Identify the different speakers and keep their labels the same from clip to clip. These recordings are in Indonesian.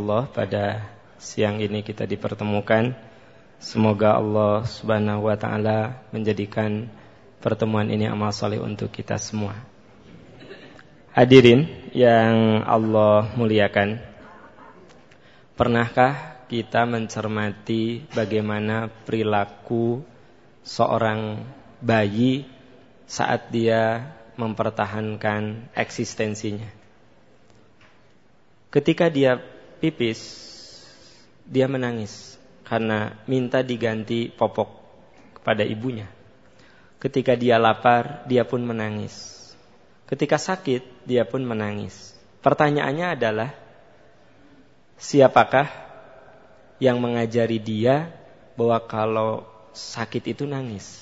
Speaker 1: Allah pada siang ini kita dipertemukan. Semoga Allah Subhanahu wa taala menjadikan pertemuan ini amal soleh untuk kita semua. Hadirin yang Allah muliakan. Pernahkah kita mencermati bagaimana perilaku seorang bayi saat dia mempertahankan eksistensinya? Ketika dia pipis, dia menangis karena minta diganti popok kepada ibunya. Ketika dia lapar, dia pun menangis. Ketika sakit, dia pun menangis. Pertanyaannya adalah, siapakah yang mengajari dia bahwa kalau sakit itu nangis?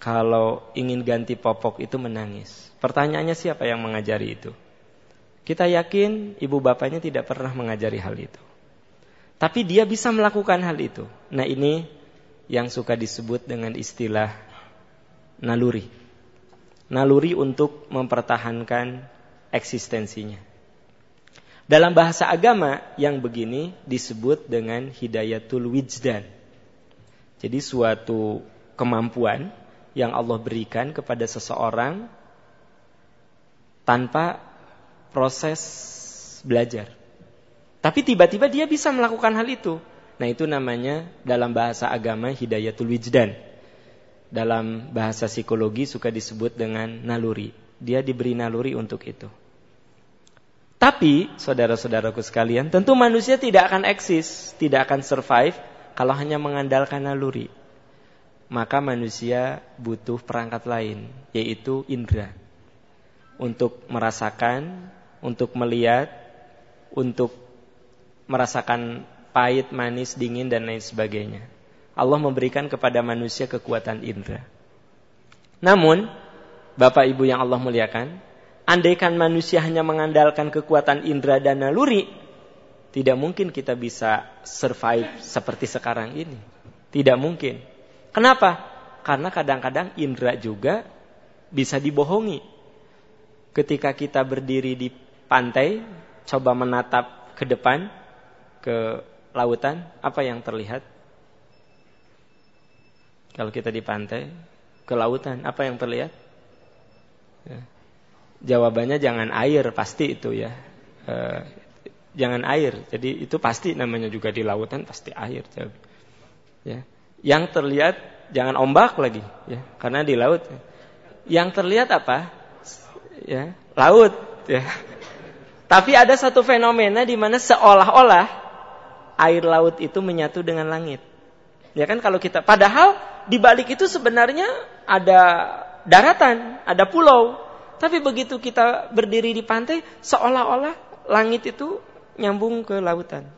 Speaker 1: Kalau ingin ganti popok itu menangis. Pertanyaannya siapa yang mengajari itu? Kita yakin ibu bapaknya tidak pernah mengajari hal itu. Tapi dia bisa melakukan hal itu. Nah ini yang suka disebut dengan istilah naluri. Naluri untuk mempertahankan eksistensinya. Dalam bahasa agama yang begini disebut dengan hidayatul wijdan. Jadi suatu kemampuan yang Allah berikan kepada seseorang tanpa proses belajar. Tapi tiba-tiba dia bisa melakukan hal itu. Nah itu namanya dalam bahasa agama hidayatul wijdan. Dalam bahasa psikologi suka disebut dengan naluri. Dia diberi naluri untuk itu. Tapi, saudara-saudaraku sekalian, tentu manusia tidak akan eksis, tidak akan survive kalau hanya mengandalkan naluri. Maka manusia butuh perangkat lain, yaitu indera. Untuk merasakan, untuk melihat, untuk merasakan pahit, manis, dingin dan lain sebagainya. Allah memberikan kepada manusia kekuatan indera. Namun, Bapak Ibu yang Allah muliakan, andaikan manusia hanya mengandalkan kekuatan indera dan naluri, tidak mungkin kita bisa survive seperti sekarang ini. Tidak mungkin. Kenapa? Karena kadang-kadang indera juga bisa dibohongi. Ketika kita berdiri di pantai, coba menatap ke depan, ke lautan, apa yang terlihat? Kalau kita di pantai, ke lautan, apa yang terlihat? Ya. Jawabannya jangan air, pasti itu ya. E, jangan air, jadi itu pasti namanya juga di lautan pasti air. Ya. Yang terlihat jangan ombak lagi, ya, karena di laut. Yang terlihat apa? Ya, laut, ya. Tapi ada satu fenomena di mana seolah-olah air laut itu menyatu dengan langit. Ya kan kalau kita padahal di balik itu sebenarnya ada daratan, ada pulau. Tapi begitu kita berdiri di pantai seolah-olah langit itu nyambung ke lautan.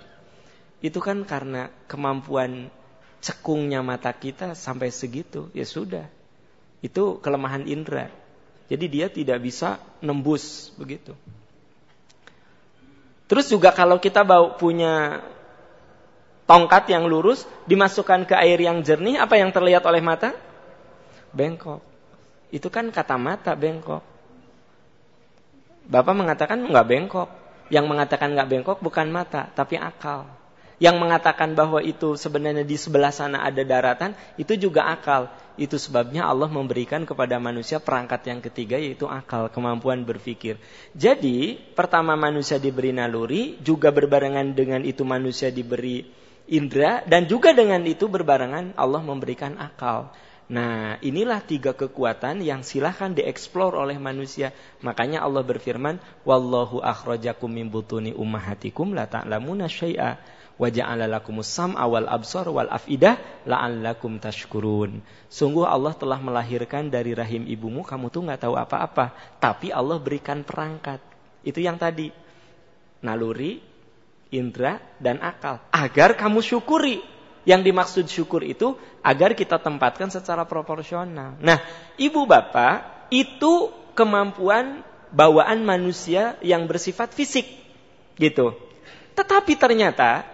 Speaker 1: Itu kan karena kemampuan cekungnya mata kita sampai segitu, ya sudah. Itu kelemahan indera. Jadi dia tidak bisa nembus begitu. Terus juga kalau kita bau punya tongkat yang lurus, dimasukkan ke air yang jernih, apa yang terlihat oleh mata? Bengkok. Itu kan kata mata bengkok. Bapak mengatakan nggak bengkok. Yang mengatakan nggak bengkok bukan mata, tapi akal. Yang mengatakan bahwa itu sebenarnya di sebelah sana ada daratan, itu juga akal. Itu sebabnya Allah memberikan kepada manusia perangkat yang ketiga yaitu akal, kemampuan berpikir. Jadi, pertama manusia diberi naluri, juga berbarengan dengan itu manusia diberi indera, dan juga dengan itu berbarengan Allah memberikan akal. Nah, inilah tiga kekuatan yang silahkan dieksplor oleh manusia. Makanya Allah berfirman, Wallahu akhrajakum min butuni ummahatikum la ta'lamuna syai'a wa ja'ala lakumus sam'a wal absar wal afidah la'allakum tashkurun. Sungguh Allah telah melahirkan dari rahim ibumu kamu tuh nggak tahu apa-apa, tapi Allah berikan perangkat. Itu yang tadi. Naluri, indera dan akal agar kamu syukuri. Yang dimaksud syukur itu agar kita tempatkan secara proporsional. Nah, ibu bapak itu kemampuan bawaan manusia yang bersifat fisik gitu. Tetapi ternyata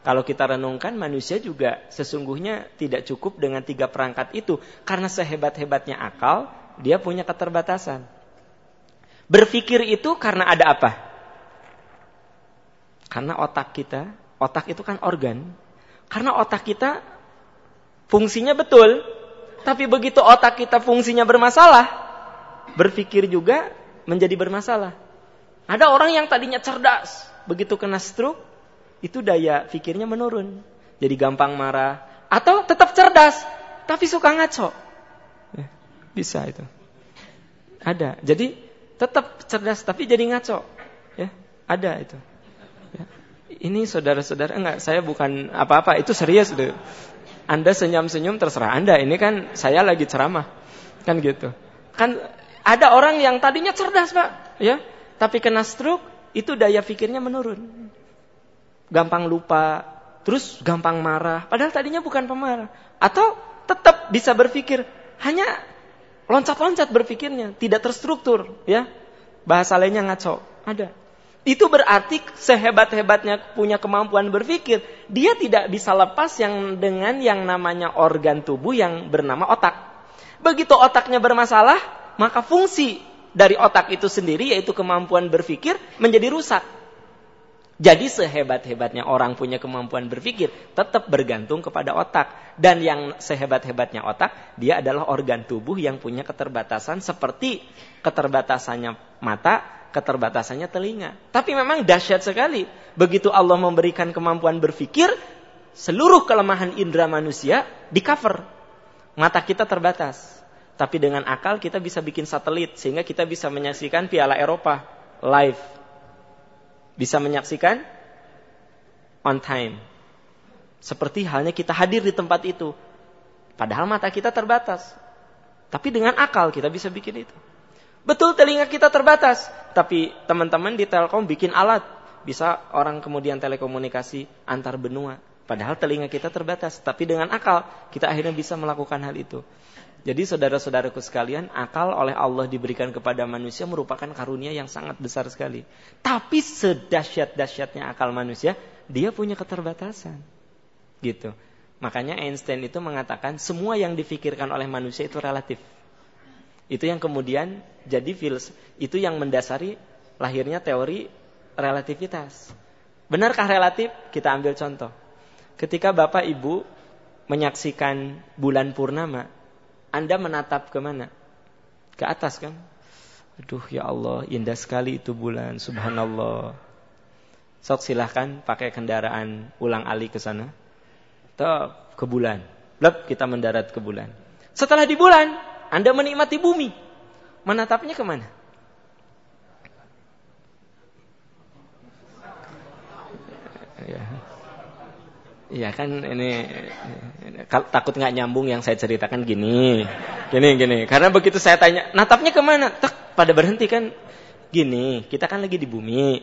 Speaker 1: kalau kita renungkan manusia juga sesungguhnya tidak cukup dengan tiga perangkat itu. Karena sehebat-hebatnya akal, dia punya keterbatasan. Berpikir itu karena ada apa? Karena otak kita, otak itu kan organ. Karena otak kita fungsinya betul, tapi begitu otak kita fungsinya bermasalah, berpikir juga menjadi bermasalah. Ada orang yang tadinya cerdas, begitu kena stroke, itu daya pikirnya menurun. Jadi gampang marah. Atau tetap cerdas, tapi suka ngaco. Ya, bisa itu. Ada. Jadi tetap cerdas, tapi jadi ngaco. Ya, ada itu. Ya. Ini saudara-saudara, enggak, saya bukan apa-apa, itu serius. Itu. Anda senyum-senyum terserah Anda. Ini kan saya lagi ceramah. Kan gitu. Kan ada orang yang tadinya cerdas, Pak, ya. Tapi kena stroke, itu daya pikirnya menurun. Gampang lupa, terus gampang marah, padahal tadinya bukan pemarah. Atau tetap bisa berpikir, hanya loncat-loncat berpikirnya, tidak terstruktur, ya. Bahasa lainnya ngaco. Ada. Itu berarti sehebat-hebatnya punya kemampuan berpikir, dia tidak bisa lepas yang dengan yang namanya organ tubuh yang bernama otak. Begitu otaknya bermasalah, maka fungsi dari otak itu sendiri yaitu kemampuan berpikir menjadi rusak. Jadi sehebat-hebatnya orang punya kemampuan berpikir tetap bergantung kepada otak. Dan yang sehebat-hebatnya otak, dia adalah organ tubuh yang punya keterbatasan seperti keterbatasannya mata, keterbatasannya telinga. Tapi memang dahsyat sekali. Begitu Allah memberikan kemampuan berpikir, seluruh kelemahan indera manusia di cover. Mata kita terbatas. Tapi dengan akal kita bisa bikin satelit sehingga kita bisa menyaksikan Piala Eropa live. Bisa menyaksikan on time. Seperti halnya kita hadir di tempat itu. Padahal mata kita terbatas. Tapi dengan akal kita bisa bikin itu. Betul telinga kita terbatas, tapi teman-teman di Telkom bikin alat, bisa orang kemudian telekomunikasi antar benua. Padahal telinga kita terbatas, tapi dengan akal kita akhirnya bisa melakukan hal itu. Jadi saudara-saudaraku sekalian, akal oleh Allah diberikan kepada manusia merupakan karunia yang sangat besar sekali. Tapi sedahsyat-dahsyatnya akal manusia, dia punya keterbatasan. Gitu. Makanya Einstein itu mengatakan semua yang difikirkan oleh manusia itu relatif. Itu yang kemudian jadi fils, itu yang mendasari lahirnya teori relativitas. Benarkah relatif? Kita ambil contoh. Ketika Bapak Ibu menyaksikan bulan purnama, Anda menatap ke mana? Ke atas kan? Aduh ya Allah, indah sekali itu bulan, subhanallah. Sok silahkan pakai kendaraan ulang alik ke sana. Tuh, ke bulan. Lep, kita mendarat ke bulan. Setelah di bulan, anda menikmati bumi. Menatapnya ke mana? Iya kan ini takut nggak nyambung yang saya ceritakan gini, gini gini. Karena begitu saya tanya, natapnya ke mana? Tak pada berhenti kan. Gini, kita kan lagi di bumi,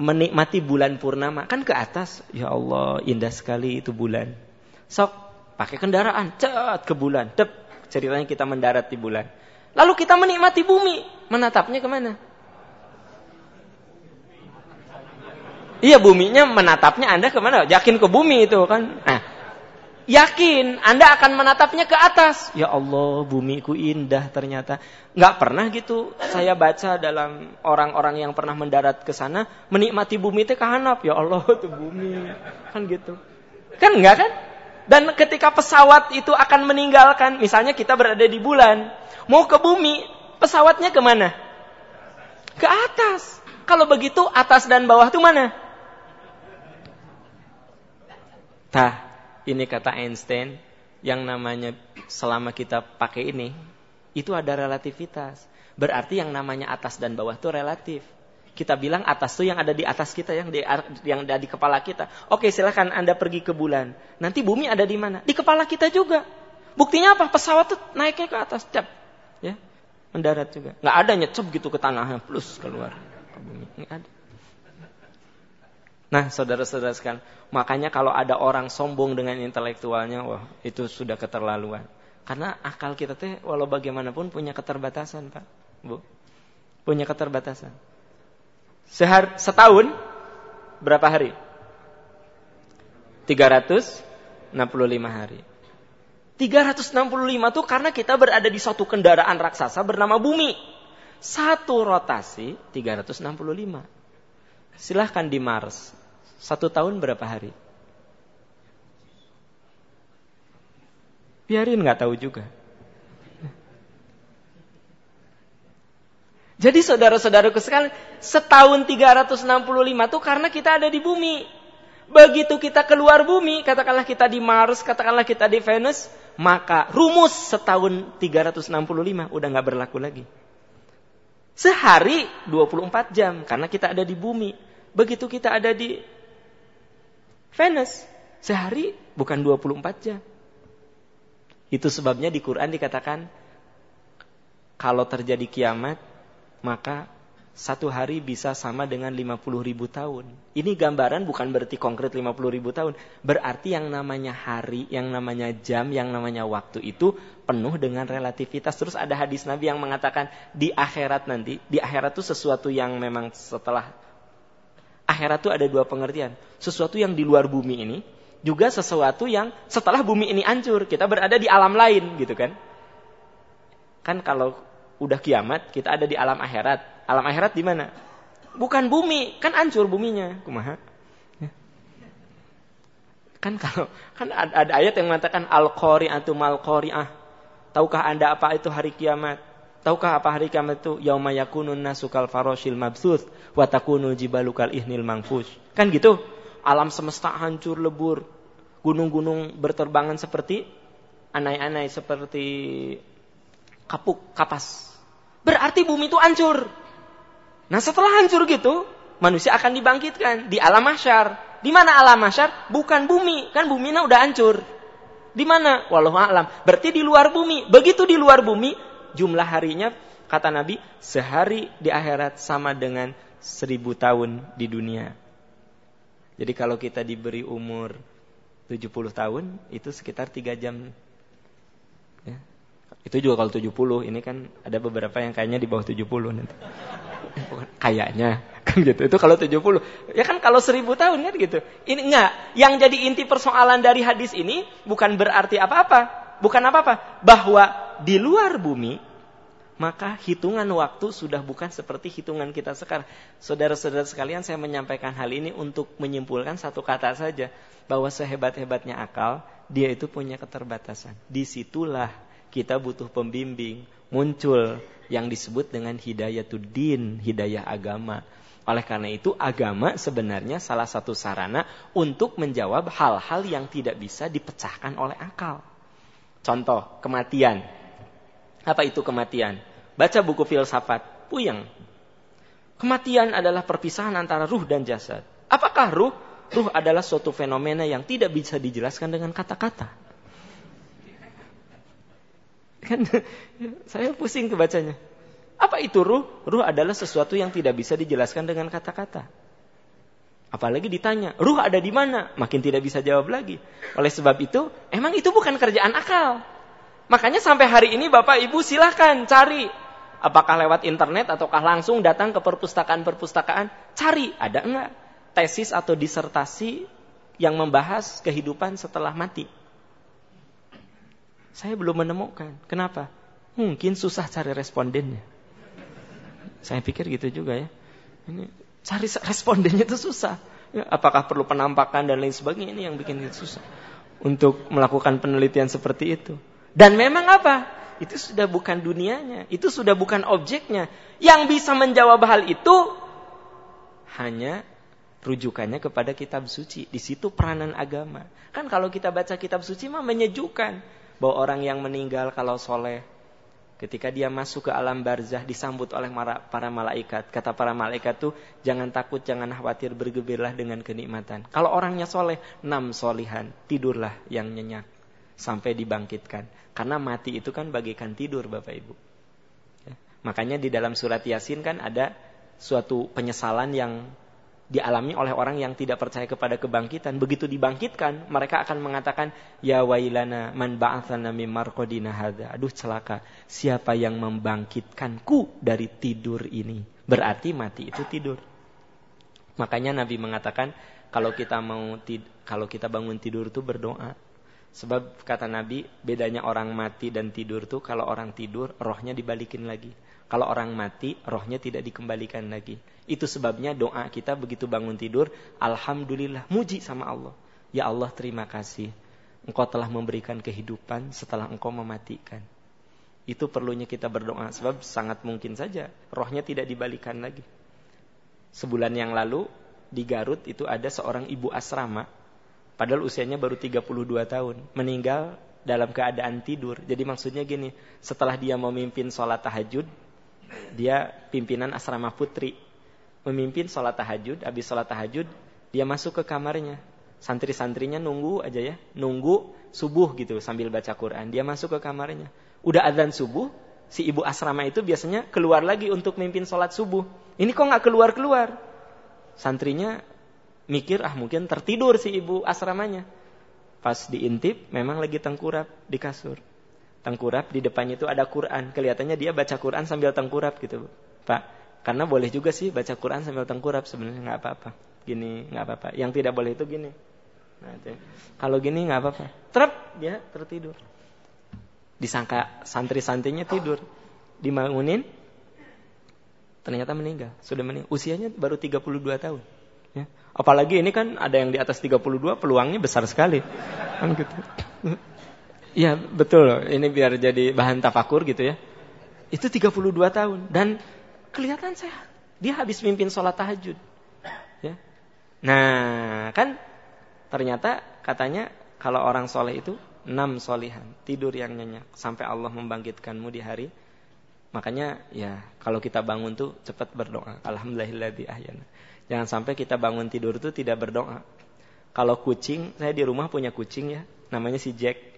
Speaker 1: menikmati bulan purnama kan ke atas. Ya Allah, indah sekali itu bulan. Sok pakai kendaraan, cet ke bulan, dep ceritanya kita mendarat di bulan. Lalu kita menikmati bumi, menatapnya ke mana? Iya buminya menatapnya Anda ke mana? Yakin ke bumi itu kan? Nah, yakin Anda akan menatapnya ke atas. Ya Allah, bumiku indah ternyata. Nggak pernah gitu saya baca dalam orang-orang yang pernah mendarat ke sana menikmati bumi itu kehanap. Ya Allah, itu bumi. Kan gitu. Kan enggak kan? Dan ketika pesawat itu akan meninggalkan, misalnya kita berada di bulan, mau ke bumi, pesawatnya ke mana? Ke atas. Kalau begitu, atas dan bawah itu mana? Tah, ini kata Einstein, yang namanya selama kita pakai ini, itu ada relativitas. Berarti yang namanya atas dan bawah itu relatif. Kita bilang atas itu yang ada di atas kita, yang di, yang ada di kepala kita. Oke, silahkan Anda pergi ke bulan. Nanti bumi ada di mana? Di kepala kita juga. Buktinya apa? Pesawat tuh naiknya ke atas, cap. Ya, mendarat juga. Nggak ada nyecep gitu ke tanah, plus keluar ke bumi. Nggak ada. Nah, saudara-saudara sekalian, makanya kalau ada orang sombong dengan intelektualnya, wah, itu sudah keterlaluan. Karena akal kita teh walau bagaimanapun punya keterbatasan, Pak. Bu. Punya keterbatasan. Sehar, setahun berapa hari? 365 hari. 365 itu karena kita berada di suatu kendaraan raksasa bernama bumi. Satu rotasi 365. Silahkan di Mars. Satu tahun berapa hari? Biarin nggak tahu juga. Jadi saudara-saudaraku sekalian, setahun 365 itu karena kita ada di bumi. Begitu kita keluar bumi, katakanlah kita di Mars, katakanlah kita di Venus, maka rumus setahun 365 udah nggak berlaku lagi. Sehari 24 jam karena kita ada di bumi. Begitu kita ada di Venus, sehari bukan 24 jam. Itu sebabnya di Quran dikatakan kalau terjadi kiamat maka satu hari bisa sama dengan 50 ribu tahun. Ini gambaran bukan berarti konkret 50 ribu tahun. Berarti yang namanya hari, yang namanya jam, yang namanya waktu itu penuh dengan relativitas. Terus ada hadis Nabi yang mengatakan di akhirat nanti, di akhirat itu sesuatu yang memang setelah akhirat itu ada dua pengertian. Sesuatu yang di luar bumi ini, juga sesuatu yang setelah bumi ini hancur. Kita berada di alam lain gitu kan. Kan kalau udah kiamat, kita ada di alam akhirat. Alam akhirat di mana? Bukan bumi, kan hancur buminya. Kumaha? Ya. Kan kalau kan ada, ayat yang mengatakan al-qari'atu mal qari'ah. Tahukah Anda apa itu hari kiamat? Tahukah apa hari kiamat itu? Yauma yakunun nasu kal faroshil mabsuth wa takunul jibalu kal ihnil mangfush. Kan gitu? Alam semesta hancur lebur. Gunung-gunung berterbangan seperti anai-anai seperti kapuk kapas. Berarti bumi itu hancur. Nah setelah hancur gitu, manusia akan dibangkitkan di alam mahsyar. Di mana alam mahsyar? Bukan bumi, kan bumi udah hancur. Di mana? Walau alam. Berarti di luar bumi. Begitu di luar bumi, jumlah harinya kata Nabi sehari di akhirat sama dengan seribu tahun di dunia. Jadi kalau kita diberi umur 70 tahun, itu sekitar 3 jam itu juga kalau 70, ini kan ada beberapa yang kayaknya di bawah 70 nanti. kayaknya kan gitu. Itu kalau 70. Ya kan kalau 1000 tahun kan gitu. Ini enggak, yang jadi inti persoalan dari hadis ini bukan berarti apa-apa. Bukan apa-apa, bahwa di luar bumi maka hitungan waktu sudah bukan seperti hitungan kita sekarang. Saudara-saudara sekalian, saya menyampaikan hal ini untuk menyimpulkan satu kata saja bahwa sehebat-hebatnya akal, dia itu punya keterbatasan. Di situlah kita butuh pembimbing, muncul yang disebut dengan hidayatuddin, hidayah agama. Oleh karena itu agama sebenarnya salah satu sarana untuk menjawab hal-hal yang tidak bisa dipecahkan oleh akal. Contoh, kematian. Apa itu kematian? Baca buku filsafat, puyeng. Kematian adalah perpisahan antara ruh dan jasad. Apakah ruh? Ruh adalah suatu fenomena yang tidak bisa dijelaskan dengan kata-kata. Kan saya pusing kebacanya. Apa itu ruh? Ruh adalah sesuatu yang tidak bisa dijelaskan dengan kata-kata. Apalagi ditanya, ruh ada di mana? Makin tidak bisa jawab lagi. Oleh sebab itu, emang itu bukan kerjaan akal. Makanya sampai hari ini Bapak Ibu silahkan cari. Apakah lewat internet ataukah langsung datang ke perpustakaan-perpustakaan. Cari, ada enggak tesis atau disertasi yang membahas kehidupan setelah mati. Saya belum menemukan. Kenapa? Mungkin susah cari respondennya. Saya pikir gitu juga ya. Ini cari respondennya itu susah. Ya, apakah perlu penampakan dan lain sebagainya ini yang bikin susah untuk melakukan penelitian seperti itu. Dan memang apa? Itu sudah bukan dunianya, itu sudah bukan objeknya. Yang bisa menjawab hal itu hanya rujukannya kepada kitab suci. Di situ peranan agama. Kan kalau kita baca kitab suci mah menyejukkan bahwa orang yang meninggal kalau soleh ketika dia masuk ke alam barzah disambut oleh para malaikat. Kata para malaikat tuh jangan takut jangan khawatir bergembiralah dengan kenikmatan. Kalau orangnya soleh enam solihan tidurlah yang nyenyak sampai dibangkitkan. Karena mati itu kan bagikan tidur bapak ibu. Ya. makanya di dalam surat yasin kan ada suatu penyesalan yang dialami oleh orang yang tidak percaya kepada kebangkitan. Begitu dibangkitkan, mereka akan mengatakan, Ya wailana man ba'athana min hadha. Aduh celaka, siapa yang membangkitkanku dari tidur ini? Berarti mati itu tidur. Makanya Nabi mengatakan, kalau kita mau kalau kita bangun tidur itu berdoa. Sebab kata Nabi, bedanya orang mati dan tidur tuh kalau orang tidur rohnya dibalikin lagi. Kalau orang mati, rohnya tidak dikembalikan lagi. Itu sebabnya doa kita begitu bangun tidur, Alhamdulillah, muji sama Allah. Ya Allah terima kasih. Engkau telah memberikan kehidupan setelah engkau mematikan. Itu perlunya kita berdoa. Sebab sangat mungkin saja rohnya tidak dibalikan lagi. Sebulan yang lalu di Garut itu ada seorang ibu asrama. Padahal usianya baru 32 tahun. Meninggal dalam keadaan tidur. Jadi maksudnya gini, setelah dia memimpin sholat tahajud, dia pimpinan asrama putri. Memimpin sholat tahajud, habis sholat tahajud, dia masuk ke kamarnya. Santri-santrinya nunggu aja ya, nunggu subuh gitu sambil baca Quran. Dia masuk ke kamarnya. Udah adzan subuh, si ibu asrama itu biasanya keluar lagi untuk memimpin sholat subuh. Ini kok nggak keluar-keluar? Santrinya mikir, ah mungkin tertidur si ibu asramanya. Pas diintip, memang lagi tengkurap di kasur tengkurap di depannya itu ada Quran. Kelihatannya dia baca Quran sambil tengkurap gitu, Pak. Karena boleh juga sih baca Quran sambil tengkurap sebenarnya nggak apa-apa. Gini nggak apa-apa. Yang tidak boleh itu gini. Nah, itu. Kalau gini nggak apa-apa. Trep dia tertidur. Disangka santri-santrinya tidur. Dibangunin ternyata meninggal. Sudah meninggal. Usianya baru 32 tahun. Ya. Apalagi ini kan ada yang di atas 32 peluangnya besar sekali. Kan gitu. Iya betul, ini biar jadi bahan tafakur gitu ya. Itu 32 tahun dan kelihatan sehat. Dia habis mimpin sholat tahajud. Ya. Nah kan ternyata katanya kalau orang soleh itu enam solihan tidur yang nyenyak sampai Allah membangkitkanmu di hari. Makanya ya kalau kita bangun tuh cepat berdoa. Alhamdulillahilladzi ahyana. Jangan sampai kita bangun tidur tuh tidak berdoa. Kalau kucing, saya di rumah punya kucing ya, namanya si Jack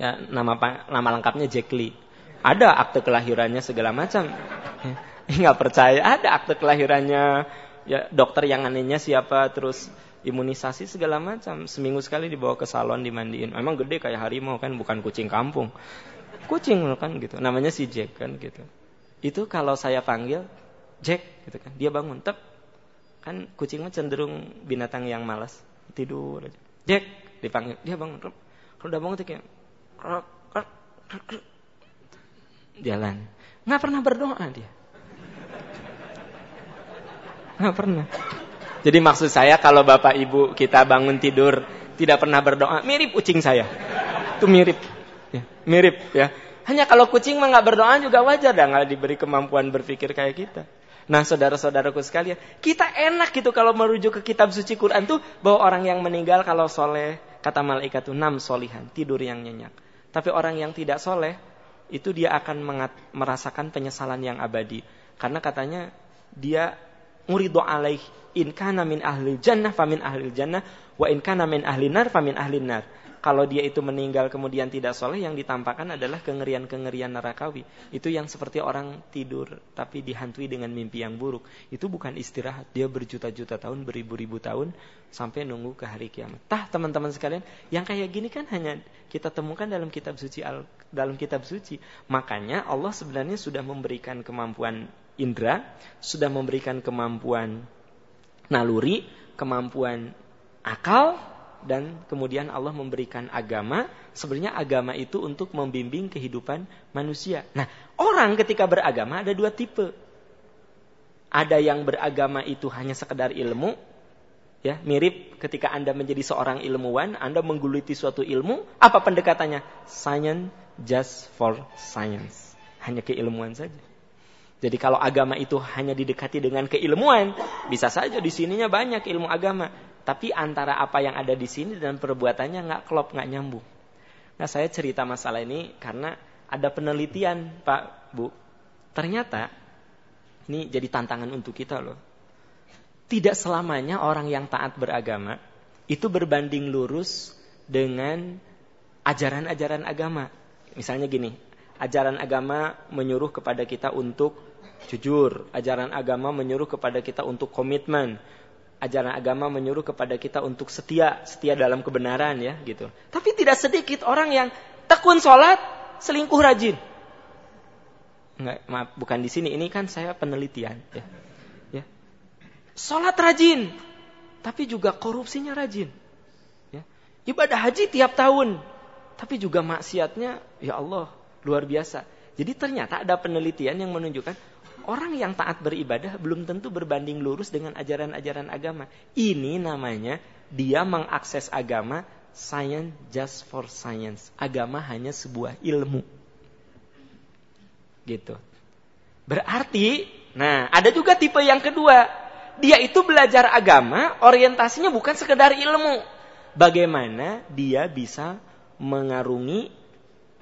Speaker 1: ya nama nama lengkapnya Jack Lee. Ada akte kelahirannya segala macam. Enggak percaya, ada akte kelahirannya ya dokter yang anehnya siapa terus imunisasi segala macam. Seminggu sekali dibawa ke salon dimandiin. Memang gede kayak harimau kan, bukan kucing kampung. Kucing kan gitu. Namanya si Jack kan gitu. Itu kalau saya panggil Jack gitu kan, dia bangun tep. Kan kucing mah cenderung binatang yang malas, tidur aja. Jack dipanggil, dia bangun. Kalau udah bangun tuh kayak jalan. Nggak pernah berdoa dia. Nggak pernah. Jadi maksud saya kalau bapak ibu kita bangun tidur tidak pernah berdoa, mirip kucing saya. Itu mirip. Ya, mirip ya. Hanya kalau kucing mah nggak berdoa juga wajar dah nggak diberi kemampuan berpikir kayak kita. Nah saudara-saudaraku sekalian, kita enak gitu kalau merujuk ke kitab suci Quran tuh bahwa orang yang meninggal kalau soleh, kata malaikat tuh enam solihan, tidur yang nyenyak. Tapi orang yang tidak soleh, itu dia akan mengat, merasakan penyesalan yang abadi. Karena katanya dia muridu alaih in kana min ahli jannah famin ahli jannah wa in kana min ahli nar famin ahli nar kalau dia itu meninggal kemudian tidak soleh yang ditampakkan adalah kengerian-kengerian nerakawi. Itu yang seperti orang tidur tapi dihantui dengan mimpi yang buruk. Itu bukan istirahat, dia berjuta-juta tahun, beribu-ribu tahun sampai nunggu ke hari kiamat. Tah teman-teman sekalian, yang kayak gini kan hanya kita temukan dalam kitab suci al dalam kitab suci. Makanya Allah sebenarnya sudah memberikan kemampuan indera, sudah memberikan kemampuan naluri, kemampuan akal, dan kemudian Allah memberikan agama, sebenarnya agama itu untuk membimbing kehidupan manusia. Nah, orang ketika beragama ada dua tipe. Ada yang beragama itu hanya sekedar ilmu, ya mirip ketika Anda menjadi seorang ilmuwan, Anda mengguliti suatu ilmu, apa pendekatannya? Science just for science. Hanya keilmuan saja. Jadi kalau agama itu hanya didekati dengan keilmuan, bisa saja di sininya banyak ilmu agama. Tapi antara apa yang ada di sini dan perbuatannya nggak klop, nggak nyambung. Nah saya cerita masalah ini karena ada penelitian Pak Bu. Ternyata ini jadi tantangan untuk kita loh. Tidak selamanya orang yang taat beragama itu berbanding lurus dengan ajaran-ajaran agama. Misalnya gini, ajaran agama menyuruh kepada kita untuk jujur, ajaran agama menyuruh kepada kita untuk komitmen, ajaran agama menyuruh kepada kita untuk setia, setia dalam kebenaran ya gitu. Tapi tidak sedikit orang yang tekun sholat, selingkuh rajin. Enggak, maaf, bukan di sini. Ini kan saya penelitian. Ya. Ya. Sholat rajin, tapi juga korupsinya rajin. Ya. Ibadah haji tiap tahun, tapi juga maksiatnya, ya Allah, luar biasa. Jadi ternyata ada penelitian yang menunjukkan orang yang taat beribadah belum tentu berbanding lurus dengan ajaran-ajaran agama. Ini namanya dia mengakses agama science just for science. Agama hanya sebuah ilmu. Gitu. Berarti, nah ada juga tipe yang kedua. Dia itu belajar agama, orientasinya bukan sekedar ilmu. Bagaimana dia bisa mengarungi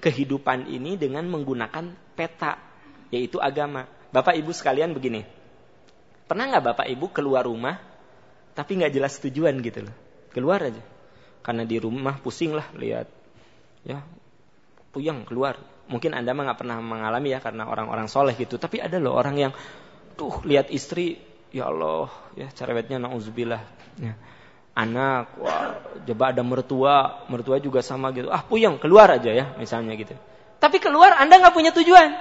Speaker 1: kehidupan ini dengan menggunakan peta, yaitu agama. Bapak Ibu sekalian begini, pernah nggak Bapak Ibu keluar rumah, tapi nggak jelas tujuan gitu loh, keluar aja, karena di rumah pusing lah lihat, ya puyang keluar. Mungkin anda mah nggak pernah mengalami ya karena orang-orang soleh gitu, tapi ada loh orang yang tuh lihat istri, ya Allah, ya cerewetnya nauzubillah. Ya anak, wah, coba ada mertua, mertua juga sama gitu. Ah, puyeng, keluar aja ya, misalnya gitu. Tapi keluar Anda nggak punya tujuan.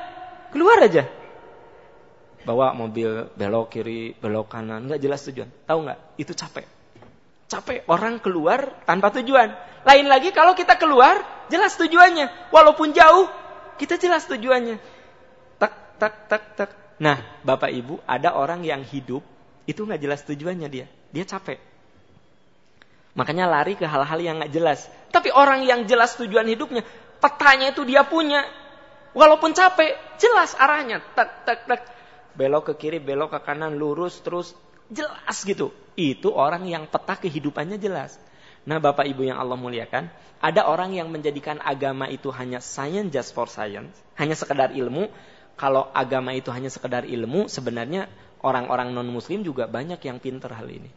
Speaker 1: Keluar aja. Bawa mobil belok kiri, belok kanan, nggak jelas tujuan. Tahu nggak? Itu capek. Capek orang keluar tanpa tujuan. Lain lagi kalau kita keluar, jelas tujuannya. Walaupun jauh, kita jelas tujuannya. Tak, tak, tak, tak. Nah, Bapak Ibu, ada orang yang hidup, itu nggak jelas tujuannya dia. Dia capek Makanya lari ke hal-hal yang nggak jelas. Tapi orang yang jelas tujuan hidupnya, petanya itu dia punya. Walaupun capek, jelas arahnya. Tak, tak, tak. Belok ke kiri, belok ke kanan, lurus, terus jelas gitu. Itu orang yang peta kehidupannya jelas. Nah Bapak Ibu yang Allah muliakan, ada orang yang menjadikan agama itu hanya science just for science, hanya sekedar ilmu. Kalau agama itu hanya sekedar ilmu, sebenarnya orang-orang non-muslim juga banyak yang pinter hal ini.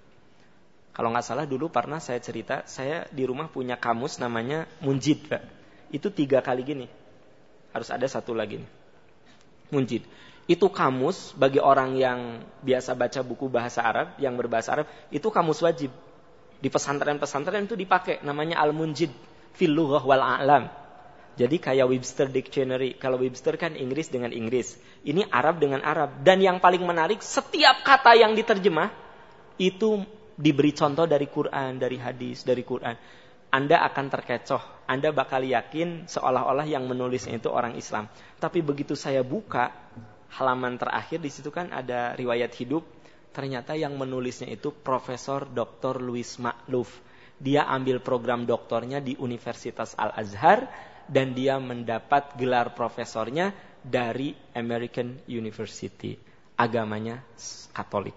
Speaker 1: Kalau nggak salah dulu pernah saya cerita, saya di rumah punya kamus namanya Munjid, Pak. Itu tiga kali gini. Harus ada satu lagi nih. Munjid. Itu kamus bagi orang yang biasa baca buku bahasa Arab, yang berbahasa Arab, itu kamus wajib. Di pesantren-pesantren itu dipakai, namanya Al-Munjid. Fil wal a'lam. Jadi kayak Webster Dictionary. Kalau Webster kan Inggris dengan Inggris. Ini Arab dengan Arab. Dan yang paling menarik, setiap kata yang diterjemah, itu diberi contoh dari Quran, dari hadis, dari Quran, Anda akan terkecoh. Anda bakal yakin seolah-olah yang menulisnya itu orang Islam. Tapi begitu saya buka halaman terakhir di situ kan ada riwayat hidup. Ternyata yang menulisnya itu Profesor Dr. Louis Makluf. Dia ambil program doktornya di Universitas Al-Azhar dan dia mendapat gelar profesornya dari American University. Agamanya Katolik.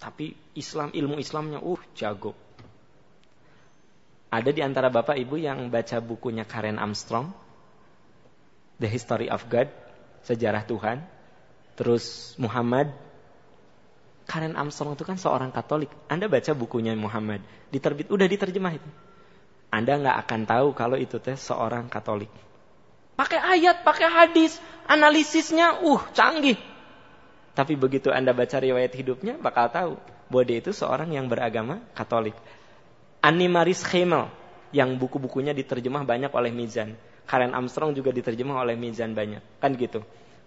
Speaker 1: Tapi Islam, ilmu Islamnya, uh, jago. Ada di antara bapak ibu yang baca bukunya Karen Armstrong, The History of God, Sejarah Tuhan. Terus Muhammad, Karen Armstrong itu kan seorang Katolik. Anda baca bukunya Muhammad, diterbit, udah diterjemah itu. Anda nggak akan tahu kalau itu teh seorang Katolik. Pakai ayat, pakai hadis, analisisnya, uh, canggih. Tapi begitu Anda baca riwayat hidupnya, bakal tahu bahwa dia itu seorang yang beragama Katolik. Annie Maris Hemel, yang buku-bukunya diterjemah banyak oleh Mizan. Karen Armstrong juga diterjemah oleh Mizan banyak. Kan gitu.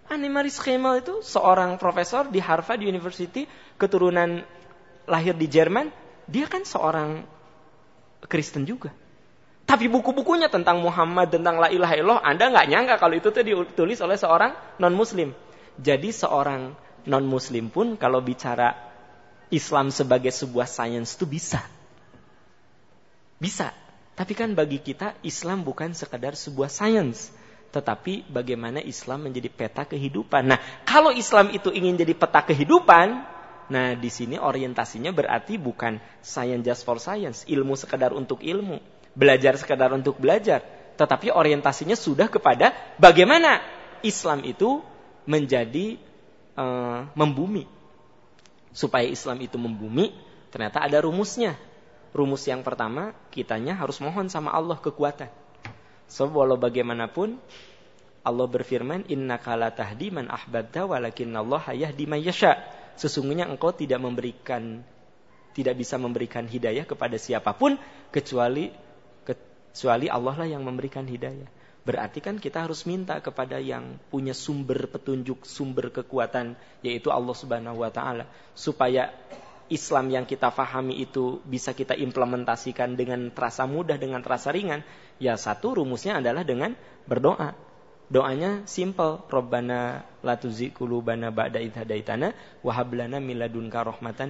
Speaker 1: Annie Maris Hemel itu seorang profesor di Harvard University, keturunan lahir di Jerman. Dia kan seorang Kristen juga. Tapi buku-bukunya tentang Muhammad, tentang la ilaha illallah, Anda nggak nyangka kalau itu tuh ditulis oleh seorang non-muslim. Jadi seorang non-muslim pun kalau bicara Islam sebagai sebuah sains itu bisa. Bisa. Tapi kan bagi kita Islam bukan sekadar sebuah sains. Tetapi bagaimana Islam menjadi peta kehidupan. Nah, kalau Islam itu ingin jadi peta kehidupan, nah di sini orientasinya berarti bukan science just for science, ilmu sekadar untuk ilmu, belajar sekadar untuk belajar, tetapi orientasinya sudah kepada bagaimana Islam itu menjadi uh, membumi. Supaya Islam itu membumi, ternyata ada rumusnya. Rumus yang pertama, kitanya harus mohon sama Allah kekuatan. So, walau bagaimanapun, Allah berfirman, Inna kala tahdi man ahbadta walakin Allah yahdi man. Sesungguhnya engkau tidak memberikan, tidak bisa memberikan hidayah kepada siapa pun, kecuali kecuali Allah lah yang memberikan hidayah. Berarti kan kita harus minta kepada yang punya sumber petunjuk, sumber kekuatan, yaitu Allah Subhanahu wa taala, supaya Islam yang kita fahami itu bisa kita implementasikan dengan terasa mudah, dengan terasa ringan. Ya satu rumusnya adalah dengan berdoa. Doanya simple, Robbana la tuzigh qulubana ba'da idh hadaitana wa hab lana min ladunka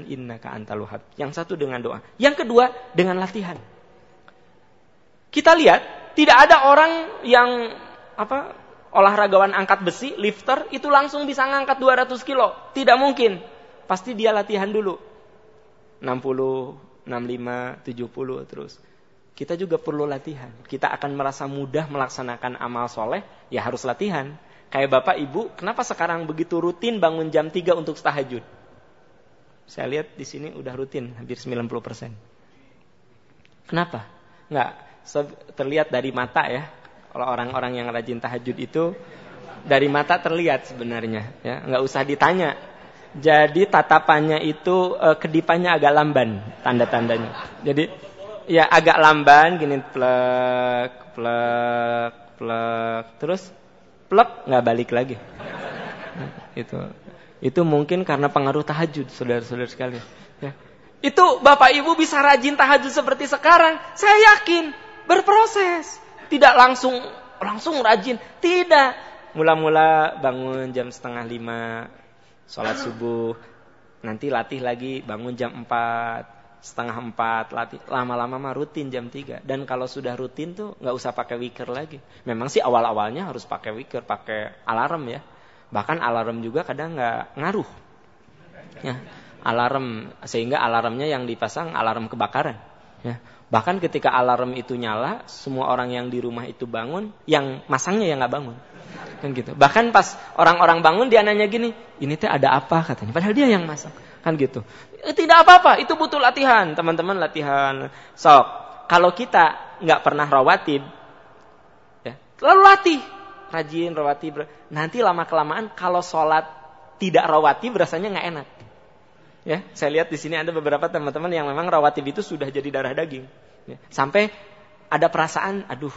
Speaker 1: innaka antal wahhab. Yang satu dengan doa. Yang kedua dengan latihan. Kita lihat tidak ada orang yang apa olahragawan angkat besi, lifter itu langsung bisa ngangkat 200 kilo. Tidak mungkin. Pasti dia latihan dulu. 60, 65, 70 terus. Kita juga perlu latihan. Kita akan merasa mudah melaksanakan amal soleh, ya harus latihan. Kayak bapak ibu, kenapa sekarang begitu rutin bangun jam 3 untuk tahajud? Saya lihat di sini udah rutin, hampir 90%. Kenapa? Enggak, terlihat dari mata ya. Kalau orang-orang yang rajin tahajud itu dari mata terlihat sebenarnya, ya, nggak usah ditanya. Jadi tatapannya itu eh, kedipannya agak lamban, tanda-tandanya. Jadi ya agak lamban gini plek plek plek terus plek nggak balik lagi. Itu itu mungkin karena pengaruh tahajud saudara-saudara sekalian ya. Itu bapak ibu bisa rajin tahajud seperti sekarang saya yakin berproses. Tidak langsung langsung rajin tidak. Mula-mula bangun jam setengah lima sholat subuh. Nanti latih lagi bangun jam empat setengah empat latih. Lama-lama mah rutin jam tiga. Dan kalau sudah rutin tuh nggak usah pakai wiker lagi. Memang sih awal-awalnya harus pakai wiker pakai alarm ya. Bahkan alarm juga kadang nggak ngaruh. Ya alarm. Sehingga alarmnya yang dipasang alarm kebakaran. Ya bahkan ketika alarm itu nyala semua orang yang di rumah itu bangun yang masangnya yang nggak bangun kan gitu bahkan pas orang-orang bangun dia nanya gini ini teh ada apa katanya padahal dia yang masang Kan gitu. Eh, tidak apa-apa, itu butuh latihan. Teman-teman latihan. Sok, kalau kita nggak pernah rawatib, ya, lalu latih. Rajin rawatib. Nanti lama-kelamaan kalau sholat tidak rawatib rasanya nggak enak. Ya, saya lihat di sini ada beberapa teman-teman yang memang rawatib itu sudah jadi darah daging. Ya, sampai ada perasaan, aduh,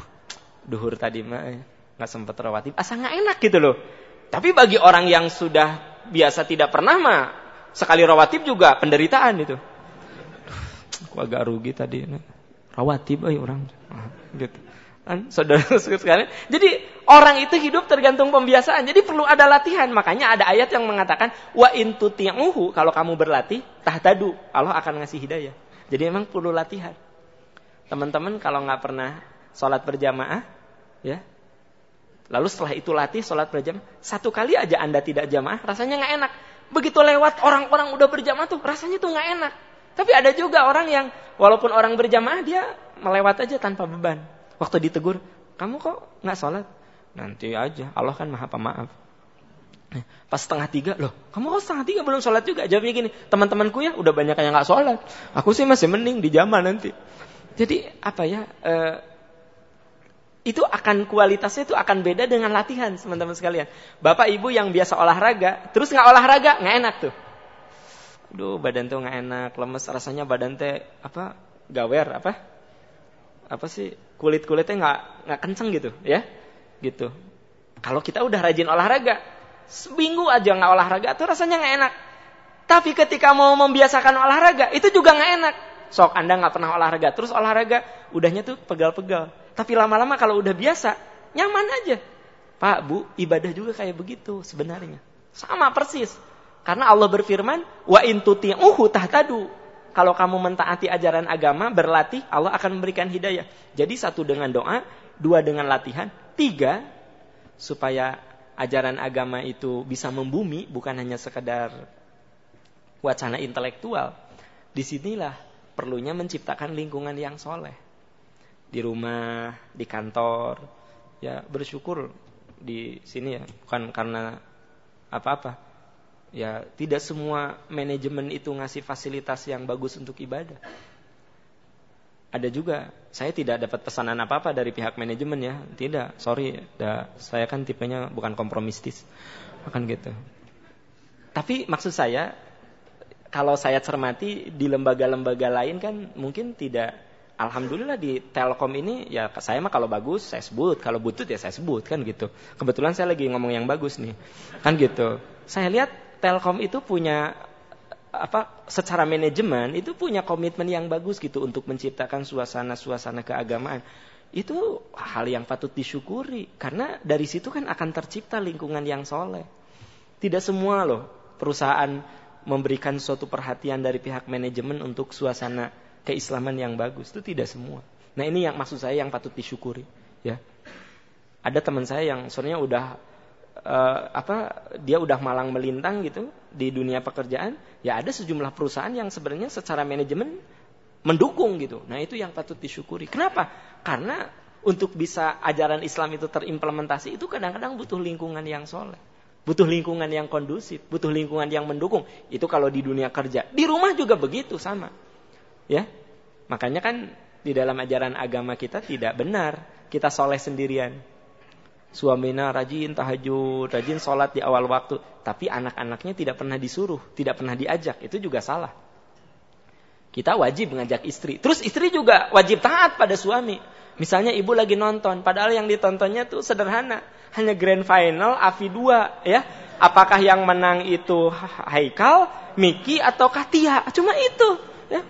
Speaker 1: duhur tadi mah eh, nggak sempat rawatib, asa nggak enak gitu loh. Tapi bagi orang yang sudah biasa tidak pernah mah Sekali rawatib juga penderitaan itu. Aku agak rugi tadi. Rawatib ayo orang. Gitu. Kan saudara sekalian. Jadi orang itu hidup tergantung pembiasaan. Jadi perlu ada latihan. Makanya ada ayat yang mengatakan wa intuti'uhu kalau kamu berlatih tahtadu. Allah akan ngasih hidayah. Jadi memang perlu latihan. Teman-teman kalau nggak pernah sholat berjamaah, ya, lalu setelah itu latih sholat berjamaah, satu kali aja anda tidak jamaah, rasanya nggak enak. Begitu lewat orang-orang udah berjamaah tuh rasanya tuh nggak enak. Tapi ada juga orang yang walaupun orang berjamaah dia melewat aja tanpa beban. Waktu ditegur, kamu kok nggak sholat? Nanti aja, Allah kan maha pemaaf. Pas setengah tiga, loh kamu kok setengah tiga belum sholat juga? Jawabnya gini, teman-temanku ya udah banyak yang nggak sholat. Aku sih masih mending di jamaah nanti. Jadi apa ya, e, itu akan kualitasnya itu akan beda dengan latihan teman-teman sekalian. Bapak ibu yang biasa olahraga, terus nggak olahraga nggak enak tuh. Duh badan tuh nggak enak, lemes rasanya badan teh apa gawer apa apa sih kulit kulitnya nggak nggak kenceng gitu ya gitu. Kalau kita udah rajin olahraga, seminggu aja nggak olahraga tuh rasanya nggak enak. Tapi ketika mau membiasakan olahraga itu juga nggak enak. Sok anda nggak pernah olahraga, terus olahraga udahnya tuh pegal-pegal tapi lama-lama kalau udah biasa, nyaman aja. Pak, Bu, ibadah juga kayak begitu sebenarnya. Sama persis. Karena Allah berfirman, wa in tuti'uhu tahtadu. Kalau kamu mentaati ajaran agama, berlatih, Allah akan memberikan hidayah. Jadi satu dengan doa, dua dengan latihan, tiga supaya ajaran agama itu bisa membumi, bukan hanya sekedar wacana intelektual. Di sinilah perlunya menciptakan lingkungan yang soleh di rumah, di kantor, ya bersyukur di sini ya, bukan karena apa-apa. Ya, tidak semua manajemen itu ngasih fasilitas yang bagus untuk ibadah. Ada juga, saya tidak dapat pesanan apa-apa dari pihak manajemen ya. Tidak, sorry, da, saya kan tipenya bukan kompromistis. Akan gitu. Tapi maksud saya, kalau saya cermati di lembaga-lembaga lain kan mungkin tidak Alhamdulillah di Telkom ini ya saya mah kalau bagus saya sebut, kalau butut ya saya sebut kan gitu. Kebetulan saya lagi ngomong yang bagus nih. Kan gitu. Saya lihat Telkom itu punya apa secara manajemen itu punya komitmen yang bagus gitu untuk menciptakan suasana-suasana keagamaan. itu hal yang patut disyukuri karena dari situ kan akan tercipta lingkungan yang soleh. Tidak semua loh perusahaan memberikan suatu perhatian dari pihak manajemen untuk suasana keislaman yang bagus itu tidak semua. Nah ini yang maksud saya yang patut disyukuri. Ya, ada teman saya yang sebenarnya udah uh, apa dia udah malang melintang gitu di dunia pekerjaan. Ya ada sejumlah perusahaan yang sebenarnya secara manajemen mendukung gitu. Nah itu yang patut disyukuri. Kenapa? Karena untuk bisa ajaran Islam itu terimplementasi itu kadang-kadang butuh lingkungan yang soleh. Butuh lingkungan yang kondusif, butuh lingkungan yang mendukung. Itu kalau di dunia kerja. Di rumah juga begitu sama. Ya. Makanya kan di dalam ajaran agama kita tidak benar kita soleh sendirian. Suaminya rajin tahajud, rajin sholat di awal waktu. Tapi anak-anaknya tidak pernah disuruh, tidak pernah diajak. Itu juga salah. Kita wajib mengajak istri. Terus istri juga wajib taat pada suami. Misalnya ibu lagi nonton, padahal yang ditontonnya tuh sederhana. Hanya grand final AVI 2 ya. Apakah yang menang itu Haikal, Miki atau Katia? Cuma itu, ya.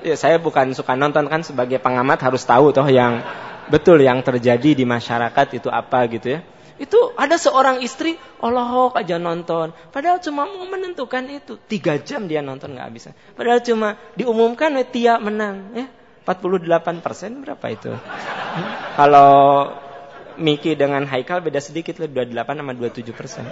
Speaker 1: Ya, saya bukan suka nonton kan sebagai pengamat harus tahu toh yang betul yang terjadi di masyarakat itu apa gitu ya. Itu ada seorang istri, Allah aja nonton. Padahal cuma mau menentukan itu. Tiga jam dia nonton nggak bisa. Padahal cuma diumumkan Tia menang. Ya, 48 persen berapa itu? Kalau Miki dengan Haikal beda sedikit lah 28 sama 27 persen.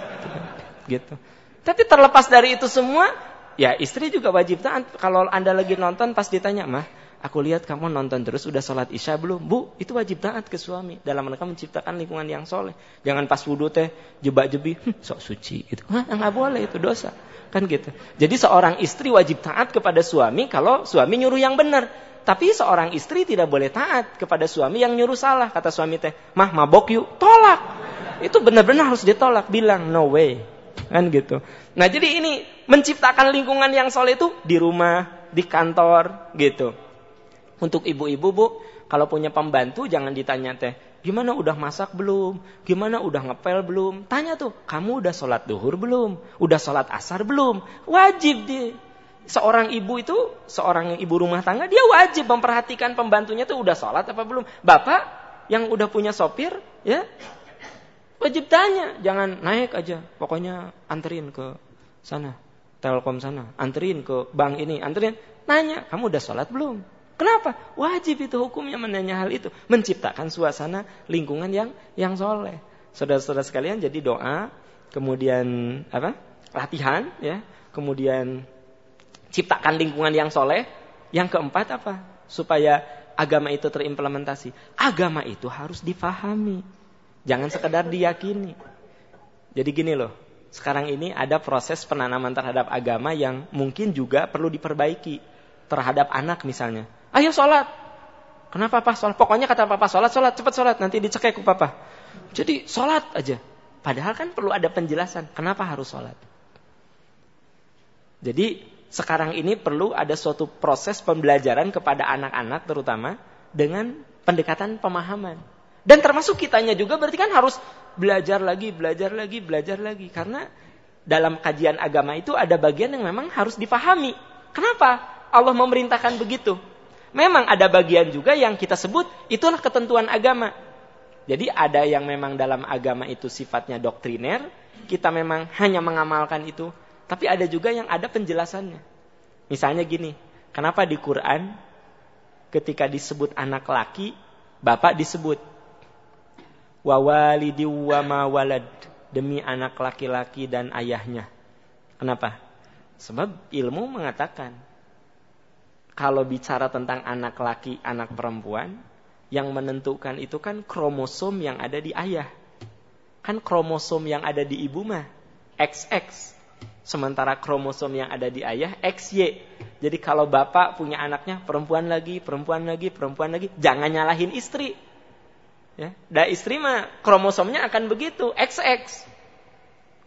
Speaker 1: Gitu. Tapi terlepas dari itu semua, ya istri juga wajib taat. Kalau anda lagi nonton pas ditanya mah, Aku lihat kamu nonton terus udah sholat isya belum? Bu, itu wajib taat ke suami dalam mereka menciptakan lingkungan yang soleh. Jangan pas wudhu teh jebak jebi, hm, sok suci itu. Nggak boleh itu dosa. Kan gitu. Jadi seorang istri wajib taat kepada suami kalau suami nyuruh yang benar. Tapi seorang istri tidak boleh taat kepada suami yang nyuruh salah. Kata suami teh, mah mabok yuk, tolak. Itu benar-benar harus ditolak. Bilang, no way. Kan gitu. Nah jadi ini menciptakan lingkungan yang soleh itu di rumah, di kantor gitu. Untuk ibu-ibu, Bu, kalau punya pembantu jangan ditanya teh, gimana udah masak belum? Gimana udah ngepel belum? Tanya tuh, kamu udah sholat duhur belum? Udah sholat asar belum? Wajib dia. Seorang ibu itu, seorang ibu rumah tangga, dia wajib memperhatikan pembantunya tuh udah sholat apa belum. Bapak yang udah punya sopir, ya wajib tanya. Jangan naik aja, pokoknya anterin ke sana. Telkom sana, anterin ke bank ini, anterin. Nanya, kamu udah sholat belum? Kenapa? Wajib itu hukumnya menanya hal itu. Menciptakan suasana lingkungan yang yang soleh. Saudara-saudara sekalian, jadi doa, kemudian apa? Latihan, ya. Kemudian ciptakan lingkungan yang soleh. Yang keempat apa? Supaya agama itu terimplementasi. Agama itu harus difahami. Jangan sekedar diyakini. Jadi gini loh, sekarang ini ada proses penanaman terhadap agama yang mungkin juga perlu diperbaiki terhadap anak misalnya. Ayo sholat. Kenapa papa sholat? Pokoknya kata papa sholat, sholat, cepat sholat. Nanti dicekek ke papa. Jadi sholat aja. Padahal kan perlu ada penjelasan. Kenapa harus sholat? Jadi sekarang ini perlu ada suatu proses pembelajaran kepada anak-anak terutama dengan pendekatan pemahaman. Dan termasuk kitanya juga berarti kan harus belajar lagi, belajar lagi, belajar lagi. Karena dalam kajian agama itu ada bagian yang memang harus dipahami. Kenapa Allah memerintahkan begitu? Memang ada bagian juga yang kita sebut itulah ketentuan agama. Jadi ada yang memang dalam agama itu sifatnya doktriner, kita memang hanya mengamalkan itu. Tapi ada juga yang ada penjelasannya. Misalnya gini, kenapa di Quran ketika disebut anak laki, bapak disebut wa walad demi anak laki-laki dan ayahnya. Kenapa? Sebab ilmu mengatakan kalau bicara tentang anak laki, anak perempuan, yang menentukan itu kan kromosom yang ada di ayah. Kan kromosom yang ada di ibu mah XX. Sementara kromosom yang ada di ayah XY. Jadi kalau bapak punya anaknya perempuan lagi, perempuan lagi, perempuan lagi, jangan nyalahin istri. Ya, dan istri mah kromosomnya akan begitu, XX.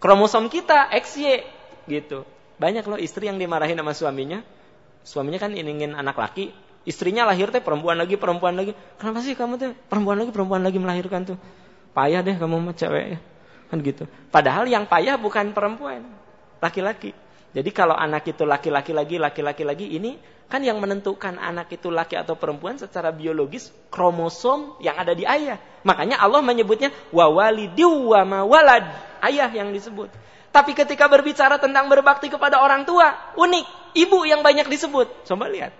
Speaker 1: Kromosom kita XY gitu. Banyak loh istri yang dimarahin sama suaminya, suaminya kan ingin anak laki, istrinya lahir teh perempuan lagi, perempuan lagi. Kenapa sih kamu teh perempuan lagi, perempuan lagi melahirkan tuh? Payah deh kamu mah cewek ya. Kan gitu. Padahal yang payah bukan perempuan, laki-laki. Jadi kalau anak itu laki-laki lagi, laki-laki lagi, ini kan yang menentukan anak itu laki atau perempuan secara biologis kromosom yang ada di ayah. Makanya Allah menyebutnya wa mawalad. Ayah yang disebut. Tapi ketika berbicara tentang berbakti kepada orang tua, unik. Ibu yang banyak disebut. Coba lihat.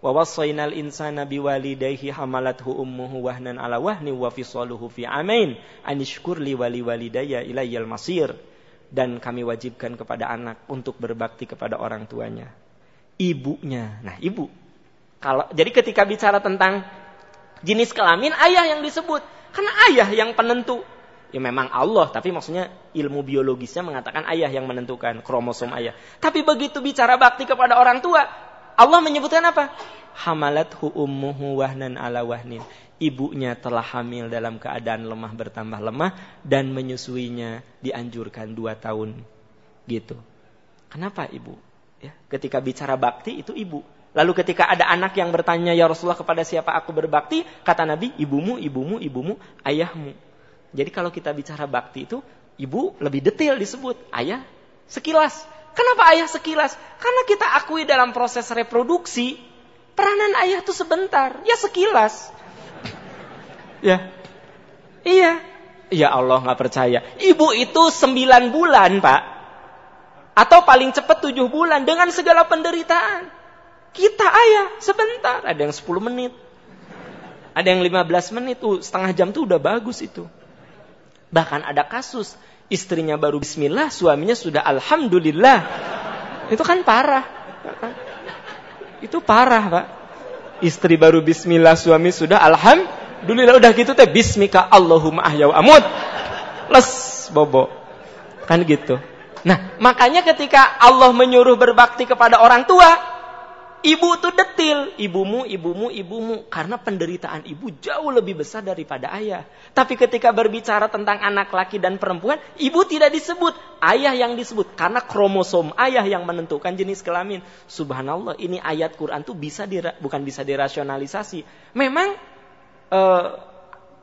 Speaker 1: Wa wassaynal insana biwalidayhi hamalathu ummuhu wahnan ala wahni wa fisaluhu fi amain anishkur li wali walidayya ilayyal masir. Dan kami wajibkan kepada anak untuk berbakti kepada orang tuanya. Ibunya. Nah, ibu. Kalau jadi ketika bicara tentang jenis kelamin ayah yang disebut. Karena ayah yang penentu Ya memang Allah, tapi maksudnya ilmu biologisnya mengatakan ayah yang menentukan kromosom ayah. Tapi begitu bicara bakti kepada orang tua, Allah menyebutkan apa? Hamalat ummuhu wahnan ala wahnin. Ibunya telah hamil dalam keadaan lemah bertambah lemah dan menyusuinya dianjurkan dua tahun. Gitu. Kenapa ibu? Ya, ketika bicara bakti itu ibu. Lalu ketika ada anak yang bertanya ya Rasulullah kepada siapa aku berbakti, kata Nabi, ibumu, ibumu, ibumu, ayahmu. Jadi kalau kita bicara bakti itu, ibu lebih detail disebut, ayah sekilas. Kenapa ayah sekilas? Karena kita akui dalam proses reproduksi, peranan ayah itu sebentar, ya sekilas. Ya, iya. Ya Allah nggak percaya. Ibu itu sembilan bulan pak. Atau paling cepat tujuh bulan dengan segala penderitaan. Kita ayah sebentar. Ada yang sepuluh menit. Ada yang lima belas menit. Tuh, setengah jam tuh udah bagus itu. Bahkan ada kasus istrinya baru bismillah, suaminya sudah alhamdulillah. Itu kan parah. Itu parah, Pak. Istri baru bismillah, suami sudah alhamdulillah. Udah gitu teh bismika Allahumma ahyau amut. Les bobo. Kan gitu. Nah, makanya ketika Allah menyuruh berbakti kepada orang tua, Ibu tuh detil, ibumu, ibumu, ibumu. Karena penderitaan ibu jauh lebih besar daripada ayah. Tapi ketika berbicara tentang anak laki dan perempuan, ibu tidak disebut. Ayah yang disebut. Karena kromosom ayah yang menentukan jenis kelamin. Subhanallah, ini ayat Quran tuh bisa dira, bukan bisa dirasionalisasi. Memang uh,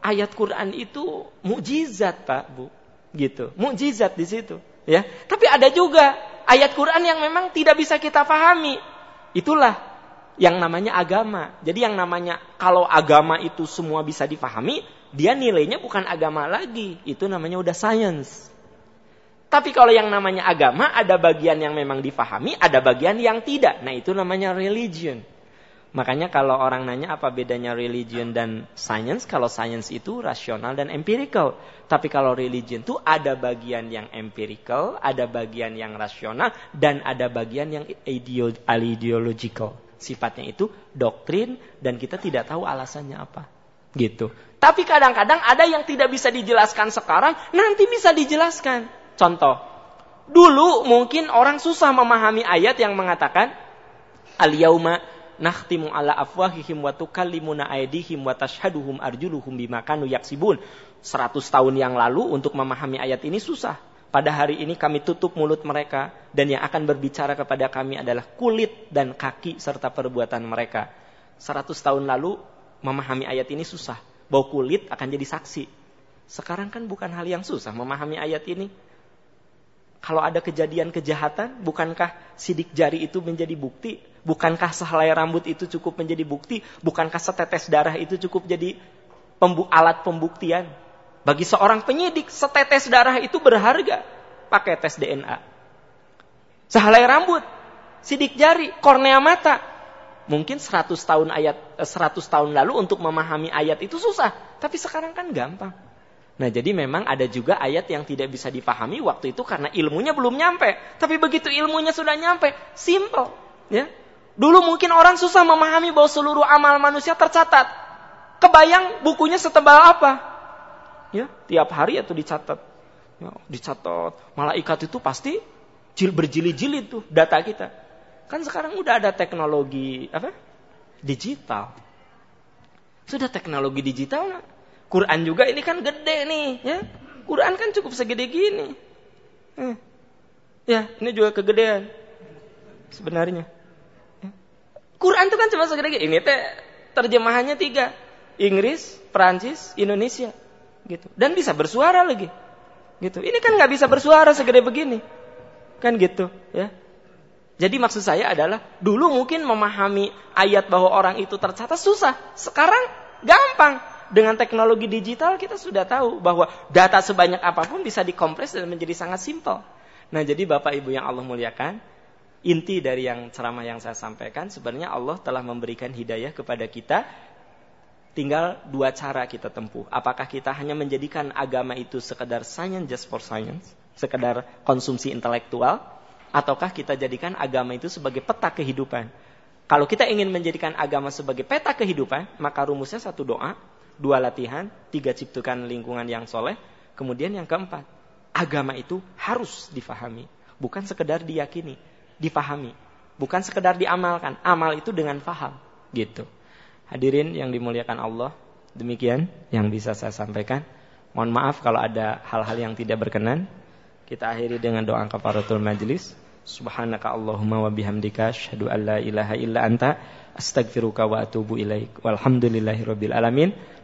Speaker 1: ayat Quran itu mukjizat, Pak, Bu. Gitu. Mukjizat di situ, ya. Tapi ada juga ayat Quran yang memang tidak bisa kita pahami Itulah yang namanya agama. Jadi yang namanya kalau agama itu semua bisa difahami, dia nilainya bukan agama lagi. Itu namanya udah science. Tapi kalau yang namanya agama, ada bagian yang memang difahami, ada bagian yang tidak. Nah itu namanya religion. Makanya kalau orang nanya apa bedanya religion dan science, kalau science itu rasional dan empirical. Tapi kalau religion itu ada bagian yang empirical, ada bagian yang rasional, dan ada bagian yang ideological. Sifatnya itu doktrin dan kita tidak tahu alasannya apa. Gitu. Tapi kadang-kadang ada yang tidak bisa dijelaskan sekarang, nanti bisa dijelaskan. Contoh, dulu mungkin orang susah memahami ayat yang mengatakan al-yauma nakhtimu ala afwahihim wa tukallimuna aydihim wa tashhaduhum arjuluhum bima kanu yaksibun. 100 tahun yang lalu untuk memahami ayat ini susah. Pada hari ini kami tutup mulut mereka dan yang akan berbicara kepada kami adalah kulit dan kaki serta perbuatan mereka. 100 tahun lalu memahami ayat ini susah. Bau kulit akan jadi saksi. Sekarang kan bukan hal yang susah memahami ayat ini. Kalau ada kejadian kejahatan, bukankah sidik jari itu menjadi bukti? Bukankah sehelai rambut itu cukup menjadi bukti? Bukankah setetes darah itu cukup jadi pembu alat pembuktian? Bagi seorang penyidik, setetes darah itu berharga. Pakai tes DNA. Sehelai rambut, sidik jari, kornea mata. Mungkin 100 tahun ayat 100 eh, tahun lalu untuk memahami ayat itu susah, tapi sekarang kan gampang. Nah jadi memang ada juga ayat yang tidak bisa dipahami waktu itu karena ilmunya belum nyampe. Tapi begitu ilmunya sudah nyampe, simple. Ya. Dulu mungkin orang susah memahami bahwa seluruh amal manusia tercatat. Kebayang bukunya setebal apa? Ya, tiap hari itu dicatat. Ya, dicatat. Malaikat itu pasti berjilid-jilid tuh data kita. Kan sekarang udah ada teknologi apa? Digital. Sudah teknologi digital Quran juga ini kan gede nih, ya. Quran kan cukup segede gini. Eh. Ya, ini juga kegedean. Sebenarnya. Ya. Quran itu kan cuma segede gini. Ini teh terjemahannya tiga. Inggris, Perancis, Indonesia. Gitu. Dan bisa bersuara lagi. Gitu. Ini kan nggak bisa bersuara segede begini. Kan gitu, ya. Jadi maksud saya adalah dulu mungkin memahami ayat bahwa orang itu tercatat susah. Sekarang gampang. Dengan teknologi digital kita sudah tahu bahwa data sebanyak apa pun bisa dikompres dan menjadi sangat simpel. Nah, jadi Bapak Ibu yang Allah muliakan, inti dari yang ceramah yang saya sampaikan sebenarnya Allah telah memberikan hidayah kepada kita tinggal dua cara kita tempuh. Apakah kita hanya menjadikan agama itu sekedar science just for science, sekedar konsumsi intelektual ataukah kita jadikan agama itu sebagai peta kehidupan. Kalau kita ingin menjadikan agama sebagai peta kehidupan, maka rumusnya satu doa, dua latihan, tiga ciptakan lingkungan yang soleh, kemudian yang keempat, agama itu harus difahami, bukan sekedar diyakini, difahami, bukan sekedar diamalkan. Amal itu dengan faham, gitu. Hadirin yang dimuliakan Allah, demikian yang bisa saya sampaikan. Mohon maaf kalau ada hal-hal yang tidak berkenan. Kita akhiri dengan doa kafaratul majlis. Subhanaka Allahumma wa bihamdika asyhadu an la ilaha illa anta astaghfiruka wa atubu ilaik. Walhamdulillahirabbil alamin.